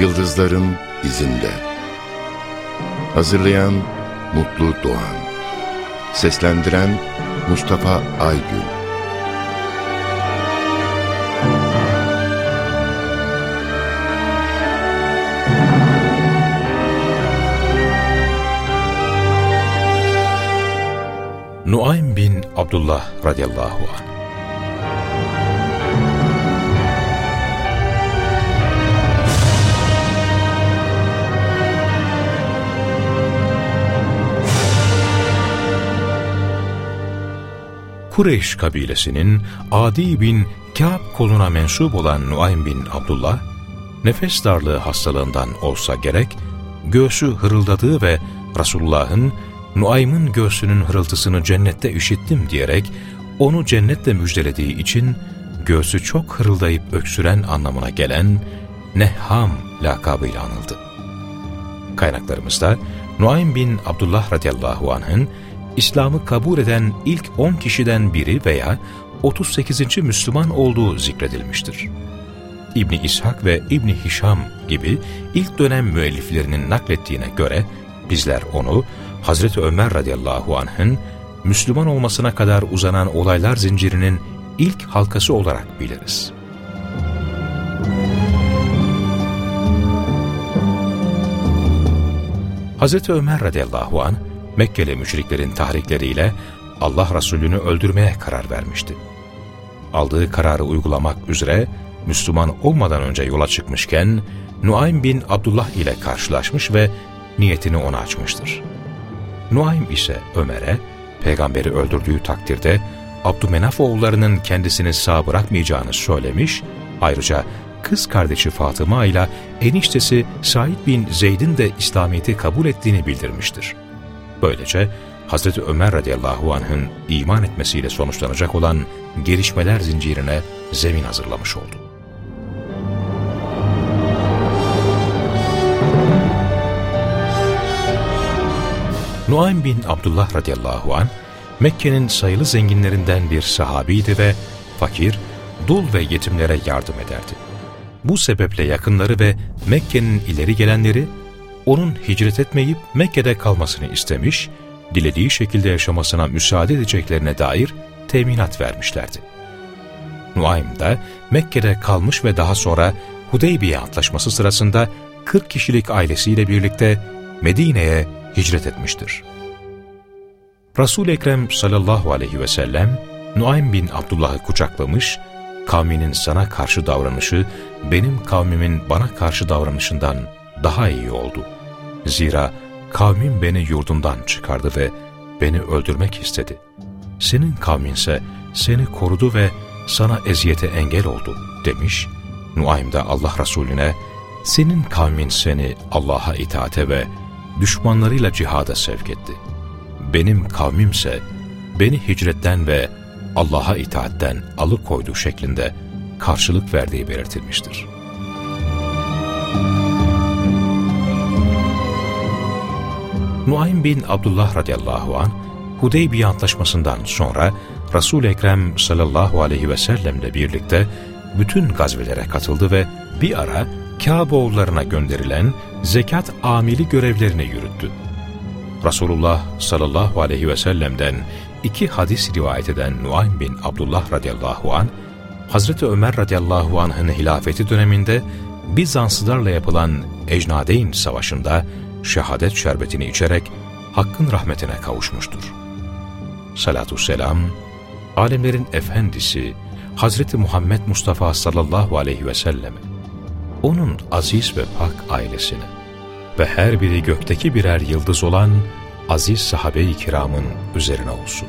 Yıldızların izinde. Hazırlayan Mutlu Doğan. Seslendiren Mustafa Aygün. Nuaym bin Abdullah radıyallahu anh Kureyş kabilesinin Adi bin Kâb koluna mensup olan Nuaym bin Abdullah, nefes darlığı hastalığından olsa gerek, göğsü hırıldadığı ve Resulullah'ın Nuaym'ın göğsünün hırıltısını cennette işittim diyerek onu cennetle müjdelediği için göğsü çok hırıldayıp öksüren anlamına gelen Nehham lakabıyla anıldı. Kaynaklarımızda Nuaym bin Abdullah radıyallahu anh'ın İslam'ı kabul eden ilk 10 kişiden biri veya 38. Müslüman olduğu zikredilmiştir. İbni İshak ve İbni Hişam gibi ilk dönem müelliflerinin naklettiğine göre bizler onu Hazreti Ömer radıyallahu anh'ın Müslüman olmasına kadar uzanan olaylar zincirinin ilk halkası olarak biliriz. Hazreti Ömer radıyallahu anh Mekkeli müşriklerin tahrikleriyle Allah Resulü'nü öldürmeye karar vermişti. Aldığı kararı uygulamak üzere Müslüman olmadan önce yola çıkmışken Nuaym bin Abdullah ile karşılaşmış ve niyetini ona açmıştır. Nuaym ise Ömer'e peygamberi öldürdüğü takdirde Abdümenaf oğullarının kendisini sağ bırakmayacağını söylemiş, ayrıca kız kardeşi Fatıma ile eniştesi Said bin Zeyd'in de İslamiyet'i kabul ettiğini bildirmiştir. Böylece Hz. Ömer radıyallahu anh'ın iman etmesiyle sonuçlanacak olan gelişmeler zincirine zemin hazırlamış oldu. Nuaym bin Abdullah radıyallahu an Mekke'nin sayılı zenginlerinden bir sahabiydi ve fakir, dul ve yetimlere yardım ederdi. Bu sebeple yakınları ve Mekke'nin ileri gelenleri onun hicret etmeyip Mekke'de kalmasını istemiş, dilediği şekilde yaşamasına müsaade edeceklerine dair teminat vermişlerdi. Nuaym da Mekke'de kalmış ve daha sonra Hudeybiye Antlaşması sırasında 40 kişilik ailesiyle birlikte Medine'ye hicret etmiştir. Resul-i Ekrem sallallahu aleyhi ve sellem Nuaym bin Abdullah'ı kucaklamış, kavminin sana karşı davranışı benim kavmimin bana karşı davranışından daha iyi oldu. Zira kavmim beni yurdundan çıkardı ve beni öldürmek istedi. Senin kavminse seni korudu ve sana eziyete engel oldu demiş. Nuaym da Allah Resulüne senin kavmin seni Allah'a itaate ve düşmanlarıyla cihada sevk etti. Benim kavmimse beni hicretten ve Allah'a itaatten alıkoydu şeklinde karşılık verdiği belirtilmiştir. Nuaym bin Abdullah radıyallahu an Hudeybiye Antlaşması'ndan sonra Resul-i Ekrem sallallahu aleyhi ve sellemle birlikte bütün gazvelere katıldı ve bir ara Kâboğullarına gönderilen zekat amili görevlerini yürüttü. Resulullah sallallahu aleyhi ve sellem'den iki hadis rivayet eden Nuaym bin Abdullah radıyallahu an Hazreti Ömer radıyallahu anh'ın hilafeti döneminde Bizanslılarla yapılan Ecnadeyn Savaşı'nda şehadet şerbetini içerek Hakk'ın rahmetine kavuşmuştur. Salatü selam, alemlerin efendisi Hazreti Muhammed Mustafa sallallahu aleyhi ve selleme, onun aziz ve pak ailesine ve her biri gökteki birer yıldız olan aziz sahabe-i kiramın üzerine olsun.